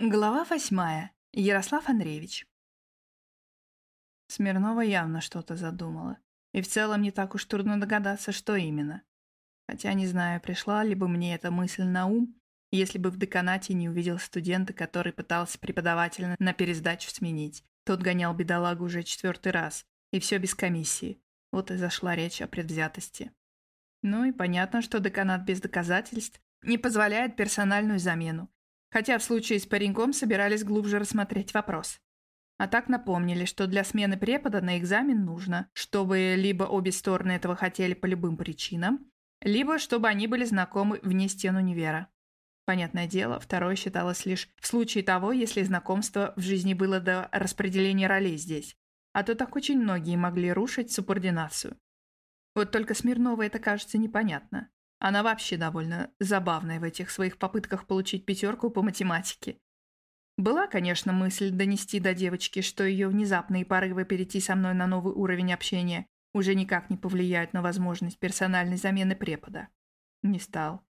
Глава восьмая. Ярослав Андреевич. Смирнова явно что-то задумала. И в целом не так уж трудно догадаться, что именно. Хотя не знаю, пришла ли бы мне эта мысль на ум, если бы в деканате не увидел студента, который пытался преподавателя на пересдачу сменить. Тот гонял бедолагу уже четвертый раз, и все без комиссии. Вот и зашла речь о предвзятости. Ну и понятно, что деканат без доказательств не позволяет персональную замену, хотя в случае с пареньком собирались глубже рассмотреть вопрос. А так напомнили, что для смены препода на экзамен нужно, чтобы либо обе стороны этого хотели по любым причинам, либо чтобы они были знакомы вне стен универа. Понятное дело, второе считалось лишь в случае того, если знакомство в жизни было до распределения ролей здесь. А то так очень многие могли рушить субординацию. Вот только Смирнова это кажется непонятно. Она вообще довольно забавная в этих своих попытках получить пятерку по математике. Была, конечно, мысль донести до девочки, что ее внезапные порывы перейти со мной на новый уровень общения уже никак не повлияют на возможность персональной замены препода. Не стал.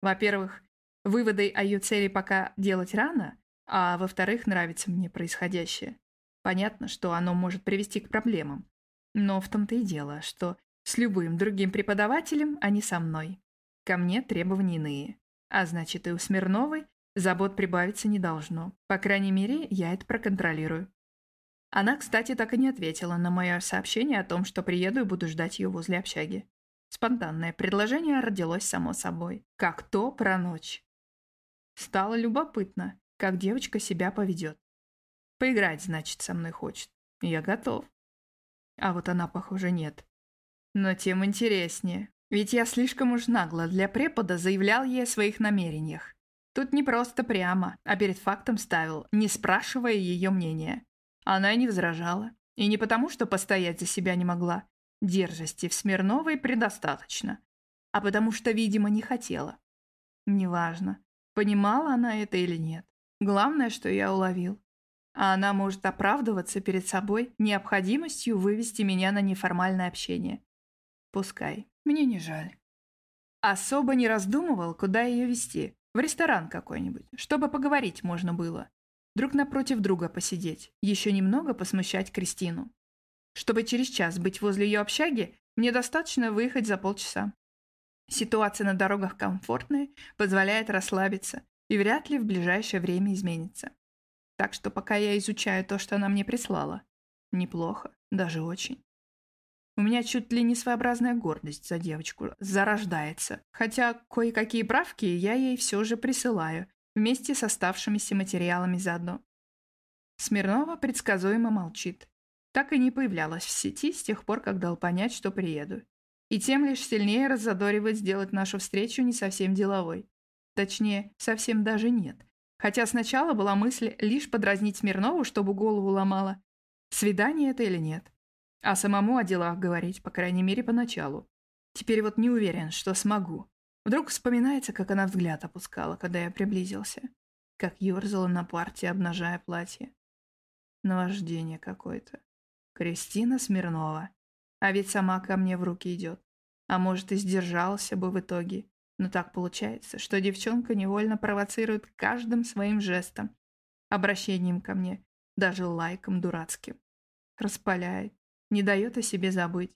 Во-первых, выводы о ее цели пока делать рано, а во-вторых, нравится мне происходящее. Понятно, что оно может привести к проблемам. Но в том-то и дело, что с любым другим преподавателем, а не со мной. Ко мне требования иные. А значит, и у Смирновой забот прибавиться не должно. По крайней мере, я это проконтролирую. Она, кстати, так и не ответила на мое сообщение о том, что приеду и буду ждать ее возле общаги. Спонтанное предложение родилось само собой. Как то про ночь. Стало любопытно, как девочка себя поведет. Поиграть, значит, со мной хочет. Я готов. А вот она, похоже, нет. Но тем интереснее. Ведь я слишком уж нагло для препода заявлял ей о своих намерениях. Тут не просто прямо, а перед фактом ставил, не спрашивая ее мнения. Она не возражала. И не потому, что постоять за себя не могла. Дерзости в Смирновой предостаточно. А потому что, видимо, не хотела. Неважно, понимала она это или нет. Главное, что я уловил. А она может оправдываться перед собой необходимостью вывести меня на неформальное общение. Пускай. Мне не жаль. Особо не раздумывал, куда ее вести. В ресторан какой-нибудь, чтобы поговорить можно было. Друг напротив друга посидеть, еще немного посмущать Кристину. Чтобы через час быть возле ее общаги, мне достаточно выехать за полчаса. Ситуация на дорогах комфортная, позволяет расслабиться, и вряд ли в ближайшее время изменится. Так что пока я изучаю то, что она мне прислала, неплохо, даже очень. У меня чуть ли не своеобразная гордость за девочку зарождается. Хотя кое-какие правки я ей все же присылаю, вместе с оставшимися материалами заодно. Смирнова предсказуемо молчит. Так и не появлялась в сети с тех пор, как дал понять, что приеду. И тем лишь сильнее раззадоривает сделать нашу встречу не совсем деловой. Точнее, совсем даже нет. Хотя сначала была мысль лишь подразнить Смирнову, чтобы голову ломала. Свидание это или нет? А самому о делах говорить, по крайней мере, поначалу. Теперь вот не уверен, что смогу. Вдруг вспоминается, как она взгляд опускала, когда я приблизился. Как ерзала на парте, обнажая платье. Наваждение какое-то. Кристина Смирнова. А ведь сама ко мне в руки идет. А может, и сдержался бы в итоге. Но так получается, что девчонка невольно провоцирует каждым своим жестом, обращением ко мне, даже лайком дурацким. Распаляет, не дает о себе забыть.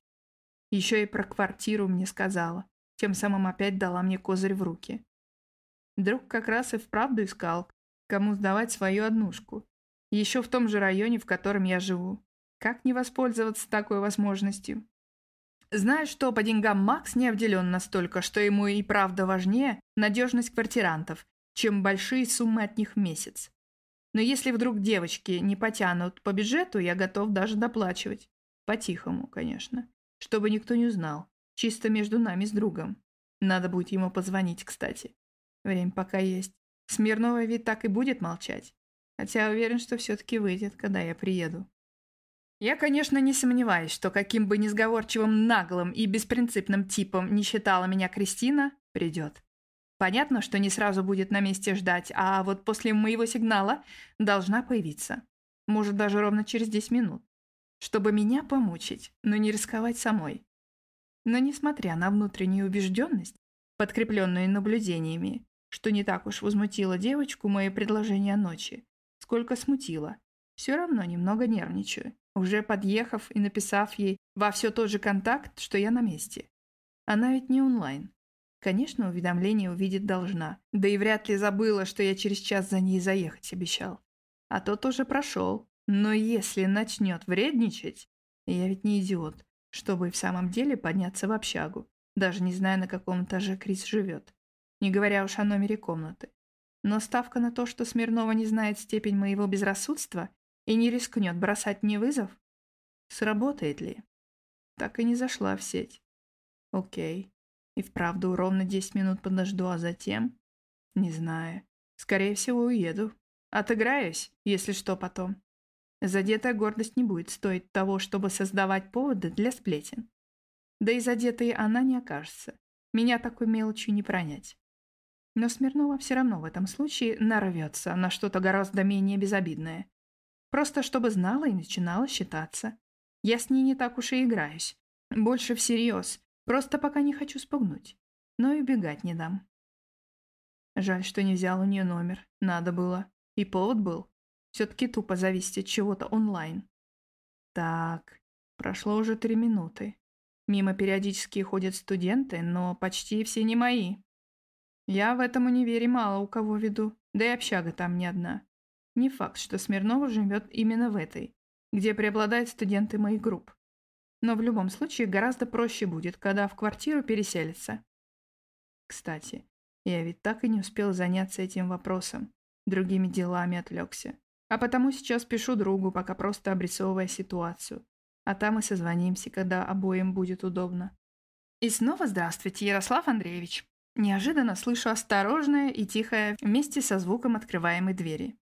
Еще и про квартиру мне сказала, тем самым опять дала мне козырь в руки. Друг как раз и вправду искал, кому сдавать свою однушку. Еще в том же районе, в котором я живу. Как не воспользоваться такой возможностью? Зная, что по деньгам Макс не обделен настолько, что ему и правда важнее надежность квартирантов, чем большие суммы от них в месяц. Но если вдруг девочки не потянут по бюджету, я готов даже доплачивать. По-тихому, конечно. Чтобы никто не узнал. Чисто между нами с другом. Надо будет ему позвонить, кстати. Время пока есть. Смирнова ведь так и будет молчать. Хотя уверен, что все-таки выйдет, когда я приеду. Я, конечно, не сомневаюсь, что каким бы несговорчивым, наглым и беспринципным типом не считала меня Кристина, придет. Понятно, что не сразу будет на месте ждать, а вот после моего сигнала должна появиться. Может, даже ровно через 10 минут чтобы меня помучить, но не рисковать самой. Но несмотря на внутреннюю убежденность, подкрепленную наблюдениями, что не так уж возмутило девочку мое предложение ночи, сколько смутило. Все равно немного нервничаю, уже подъехав и написав ей во все тот же контакт, что я на месте. Она ведь не онлайн. Конечно, уведомление увидеть должна. Да и вряд ли забыла, что я через час за ней заехать обещал. А тот уже прошел. Но если начнет вредничать... Я ведь не идиот, чтобы в самом деле подняться в общагу, даже не зная, на каком этаже Крис живет. Не говоря уж о номере комнаты. Но ставка на то, что Смирнова не знает степень моего безрассудства и не рискнет бросать мне вызов, сработает ли? Так и не зашла в сеть. Окей. И вправду ровно 10 минут подожду, а затем... Не знаю. Скорее всего, уеду. Отыграюсь, если что потом. Задетая гордость не будет стоить того, чтобы создавать поводы для сплетен. Да и задетой она не окажется. Меня такой мелочью не пронять. Но Смирнова все равно в этом случае нарвется на что-то гораздо менее безобидное. Просто чтобы знала и начинала считаться. Я с ней не так уж и играюсь. Больше всерьез, Просто пока не хочу спугнуть. Но и убегать не дам. Жаль, что не взял у нее номер. Надо было. И повод был. Все-таки тупо зависеть от чего-то онлайн. Так, прошло уже три минуты. Мимо периодически ходят студенты, но почти все не мои. Я в этом универе мало у кого веду, да и общага там не одна. Не факт, что Смирнова живет именно в этой, где преобладают студенты моих групп. Но в любом случае гораздо проще будет, когда в квартиру переселится. Кстати, я ведь так и не успел заняться этим вопросом. Другими делами отвлекся. А потому сейчас пишу другу, пока просто обрисовывая ситуацию. А там и созвонимся, когда обоим будет удобно. И снова здравствуйте, Ярослав Андреевич. Неожиданно слышу осторожное и тихое вместе со звуком открываемой двери.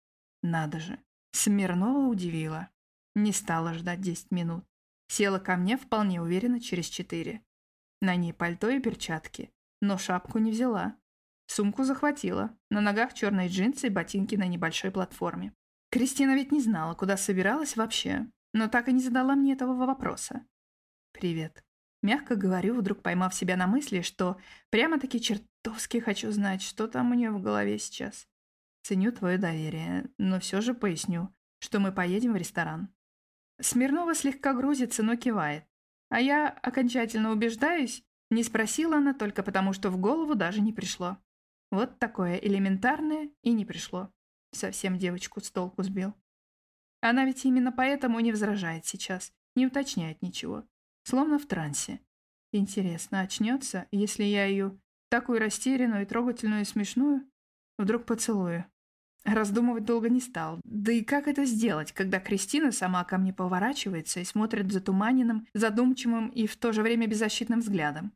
Надо же. Смирнова удивила. Не стала ждать 10 минут. Села ко мне вполне уверенно через четыре. На ней пальто и перчатки, но шапку не взяла. Сумку захватила, на ногах черные джинсы и ботинки на небольшой платформе. Кристина ведь не знала, куда собиралась вообще, но так и не задала мне этого вопроса. «Привет». Мягко говорю, вдруг поймав себя на мысли, что прямо-таки чертовски хочу знать, что там у нее в голове сейчас. Ценю твое доверие, но все же поясню, что мы поедем в ресторан. Смирнова слегка грузится, но кивает. А я окончательно убеждаюсь, не спросила она только потому, что в голову даже не пришло. Вот такое элементарное и не пришло. Совсем девочку с толку сбил. Она ведь именно поэтому не возражает сейчас, не уточняет ничего. Словно в трансе. Интересно, очнется, если я ее, такую растерянную, трогательную и смешную, вдруг поцелую? Раздумывать долго не стал. Да и как это сделать, когда Кристина сама ко мне поворачивается и смотрит затуманенным, задумчивым и в то же время беззащитным взглядом?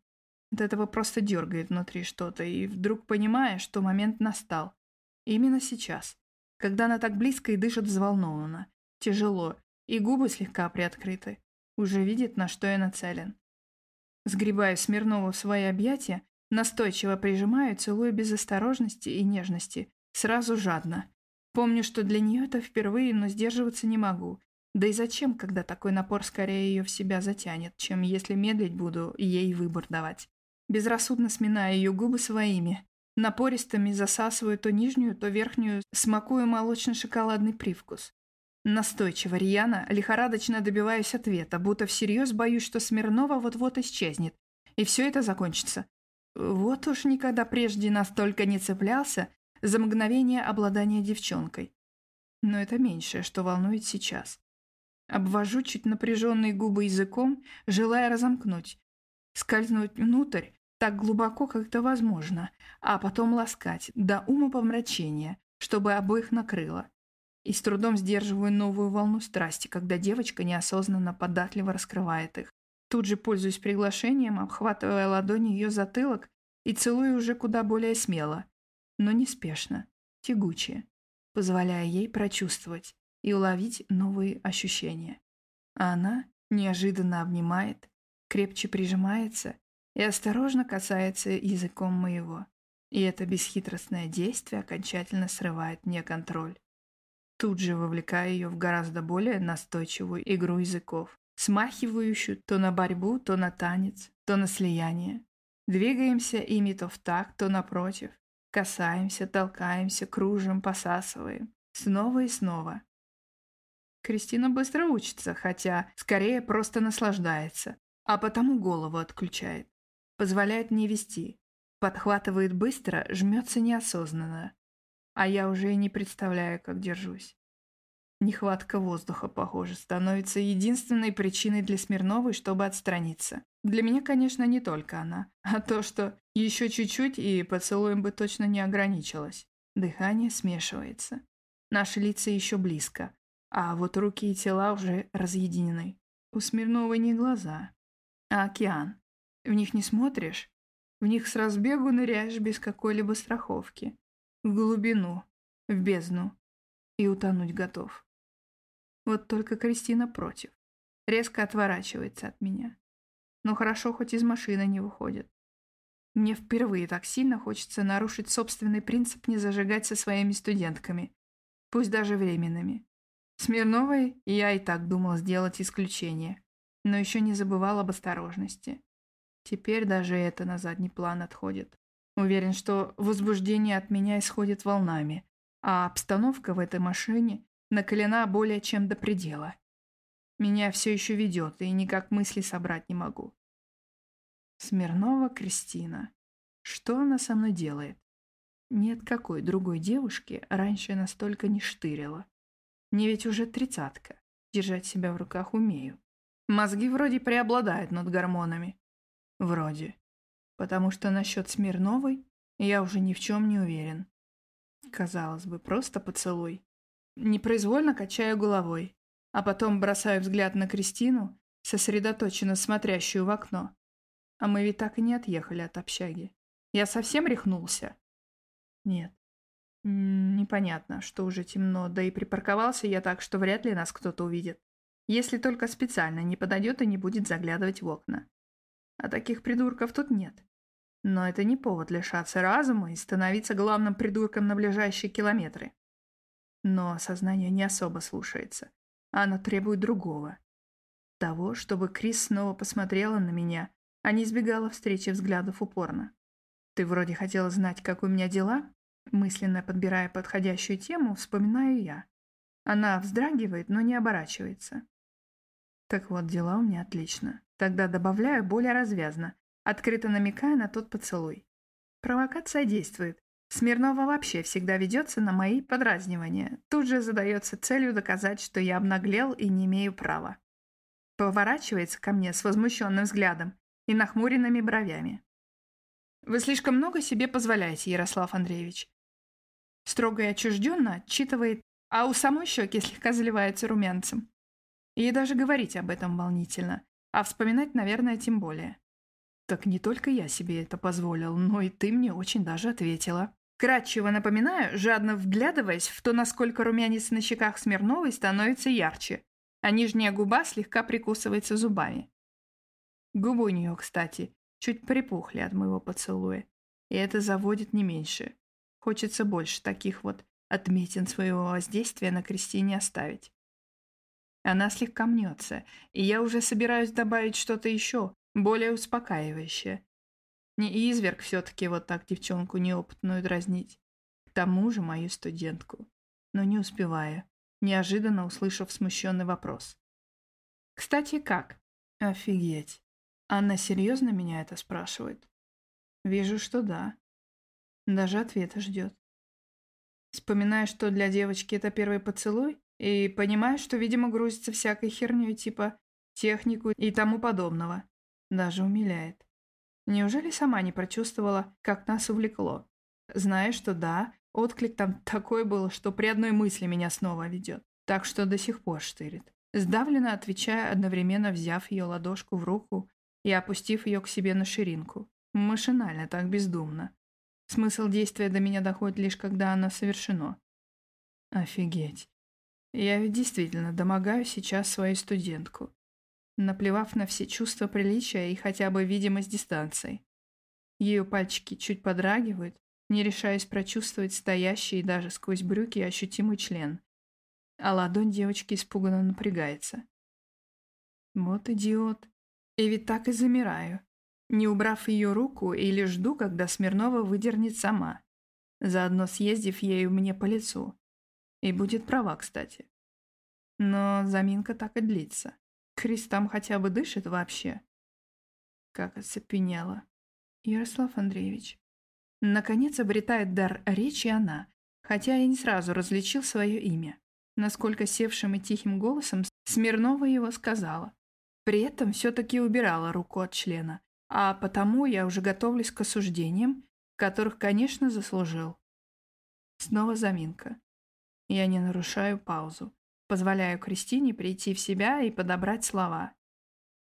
От этого просто дергает внутри что-то, и вдруг понимая, что момент настал. Именно сейчас, когда она так близко и дышит взволнованно, тяжело, и губы слегка приоткрыты, уже видит, на что я нацелен. Сгребаю Смирнову в свои объятия, настойчиво прижимаю, целую без осторожности и нежности, Сразу жадно. Помню, что для нее это впервые, но сдерживаться не могу. Да и зачем, когда такой напор скорее ее в себя затянет, чем если медлить буду ей выбор давать. Безрассудно сминая ее губы своими. Напористыми засасываю то нижнюю, то верхнюю, смакую молочно-шоколадный привкус. Настойчиво, рьяно, лихорадочно добиваюсь ответа, будто всерьез боюсь, что Смирнова вот-вот исчезнет. И все это закончится. Вот уж никогда прежде настолько не цеплялся, за мгновение обладания девчонкой. Но это меньшее, что волнует сейчас. Обвожу чуть напряженные губы языком, желая разомкнуть, скользнуть внутрь так глубоко, как это возможно, а потом ласкать до ума помрачения, чтобы обоих накрыло. И с трудом сдерживаю новую волну страсти, когда девочка неосознанно податливо раскрывает их. Тут же пользуюсь приглашением, обхватывая ладонью ее затылок и целую уже куда более смело, но неспешно, тягуче, позволяя ей прочувствовать и уловить новые ощущения. А она неожиданно обнимает, крепче прижимается и осторожно касается языком моего. И это бесхитростное действие окончательно срывает мне контроль. Тут же вовлекая ее в гораздо более настойчивую игру языков, смахивающую то на борьбу, то на танец, то на слияние. Двигаемся ими то в такт, то напротив, Касаемся, толкаемся, кружим, посасываем. Снова и снова. Кристина быстро учится, хотя скорее просто наслаждается, а потому голову отключает. Позволяет мне вести. Подхватывает быстро, жмется неосознанно. А я уже и не представляю, как держусь. Нехватка воздуха, похоже, становится единственной причиной для Смирновой, чтобы отстраниться. Для меня, конечно, не только она, а то, что еще чуть-чуть и поцелуем бы точно не ограничилось. Дыхание смешивается. Наши лица еще близко, а вот руки и тела уже разъединены. У Смирновой не глаза, а океан. В них не смотришь, в них с разбегу ныряешь без какой-либо страховки. В глубину, в бездну. И утонуть готов. Вот только Кристина против. Резко отворачивается от меня. Но хорошо, хоть из машины не выходит. Мне впервые так сильно хочется нарушить собственный принцип не зажигать со своими студентками, пусть даже временными. Смирновой я и так думал сделать исключение, но еще не забывал об осторожности. Теперь даже это на задний план отходит. Уверен, что возбуждение от меня исходит волнами, а обстановка в этой машине накалена более чем до предела. Меня все еще ведет, и никак мысли собрать не могу. Смирнова Кристина. Что она со мной делает? Нет какой другой девушки раньше настолько не штырила. Мне ведь уже тридцатка. Держать себя в руках умею. Мозги вроде преобладают над гормонами. Вроде. Потому что насчет Смирновой я уже ни в чем не уверен. Казалось бы, просто поцелуй. Непроизвольно качаю головой, а потом бросаю взгляд на Кристину, сосредоточенно смотрящую в окно. А мы ведь так и не отъехали от общаги. Я совсем рехнулся? Нет. Непонятно, что уже темно, да и припарковался я так, что вряд ли нас кто-то увидит. Если только специально не подойдет и не будет заглядывать в окна. А таких придурков тут нет. Но это не повод лишаться разума и становиться главным придурком на ближайшие километры. Но сознание не особо слушается. Оно требует другого. Того, чтобы Крис снова посмотрела на меня, а не избегала встречи взглядов упорно. «Ты вроде хотела знать, как у меня дела?» Мысленно подбирая подходящую тему, вспоминаю я. Она вздрагивает, но не оборачивается. Так вот, дела у меня отлично. Тогда добавляю более развязно, открыто намекая на тот поцелуй. Провокация действует, Смирнова вообще всегда ведется на мои подразнивания. Тут же задается целью доказать, что я обнаглел и не имею права. Поворачивается ко мне с возмущенным взглядом и нахмуренными бровями. «Вы слишком много себе позволяете, Ярослав Андреевич». Строго и отчужденно отчитывает, а у самой щеки слегка заливается румянцем. И даже говорить об этом волнительно, а вспоминать, наверное, тем более. Так не только я себе это позволил, но и ты мне очень даже ответила. Кратчево напоминаю, жадно вглядываясь в то, насколько румянец на щеках Смирновой становится ярче, а нижняя губа слегка прикусывается зубами. Губы у нее, кстати, чуть припухли от моего поцелуя, и это заводит не меньше. Хочется больше таких вот отметин своего воздействия на Кристине оставить. Она слегка мнется, и я уже собираюсь добавить что-то еще, более успокаивающее. Не изверг все-таки вот так девчонку неопытную дразнить. К тому же мою студентку. Но не успеваю, неожиданно услышав смущенный вопрос. «Кстати, как?» «Офигеть. Анна серьезно меня это спрашивает?» «Вижу, что да. Даже ответа ждет. Вспоминаю, что для девочки это первый поцелуй, и понимаю, что, видимо, грузится всякой херней типа технику и тому подобного. Даже умиляет. Неужели сама не прочувствовала, как нас увлекло? Зная, что да, отклик там такой был, что при одной мысли меня снова ведет. Так что до сих пор штырит. Сдавленно отвечая, одновременно взяв ее ладошку в руку и опустив ее к себе на ширинку. Машинально, так бездумно. Смысл действия до меня доходит лишь, когда оно совершено. Офигеть. Я действительно домогаю сейчас свою студентку наплевав на все чувства приличия и хотя бы видимость дистанции. Ее пальчики чуть подрагивают, не решаясь прочувствовать стоящий даже сквозь брюки ощутимый член. А ладонь девочки испуганно напрягается. Вот идиот. И ведь так и замираю, не убрав ее руку или жду, когда Смирнова выдернет сама. заодно съездив ею мне по лицу. И будет права, кстати. Но заминка так и длится. Крис там хотя бы дышит вообще. Как оцепенела. Ярослав Андреевич. Наконец обретает дар речи она, хотя и не сразу различил свое имя. Насколько севшим и тихим голосом Смирнова его сказала. При этом все-таки убирала руку от члена, а потому я уже готовлюсь к осуждениям, которых, конечно, заслужил. Снова заминка. Я не нарушаю паузу. Позволяю Кристине прийти в себя и подобрать слова.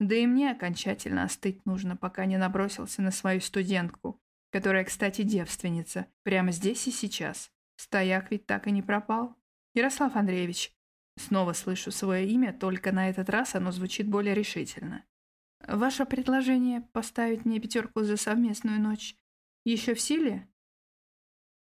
Да и мне окончательно остыть нужно, пока не набросился на свою студентку, которая, кстати, девственница, прямо здесь и сейчас. Стояк ведь так и не пропал. Ярослав Андреевич. Снова слышу свое имя, только на этот раз оно звучит более решительно. Ваше предложение поставить мне пятерку за совместную ночь еще в силе?